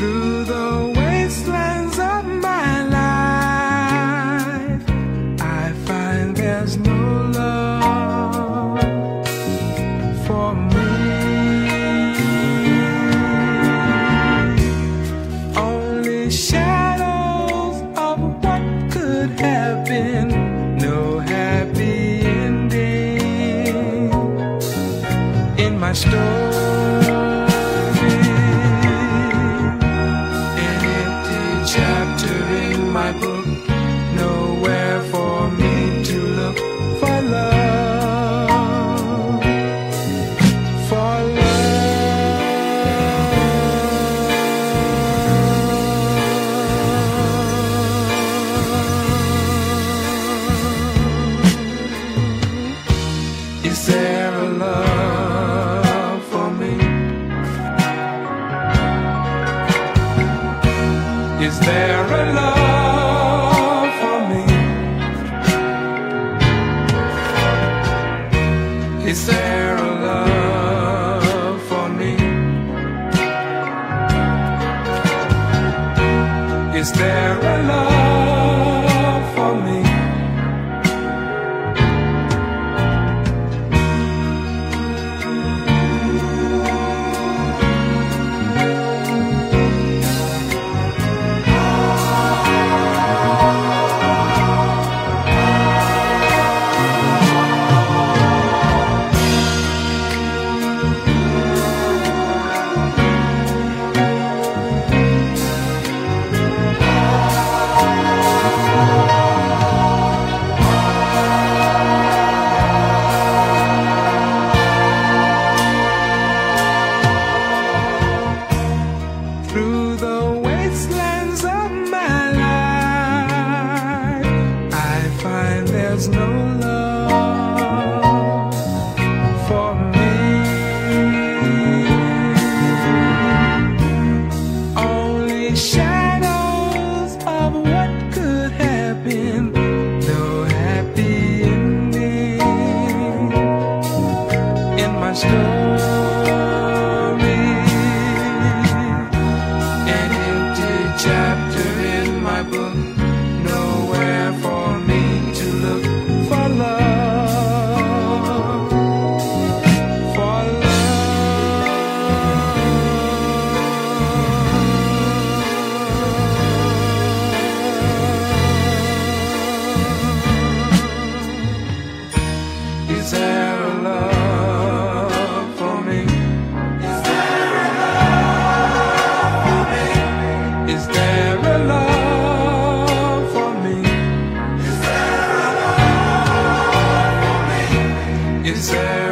Through the wastelands of my life, I find there's no love for me. Only shadows of what could have been, no happy ending in my story. Is there a love for me? Is there a love for me? Is there a love Is there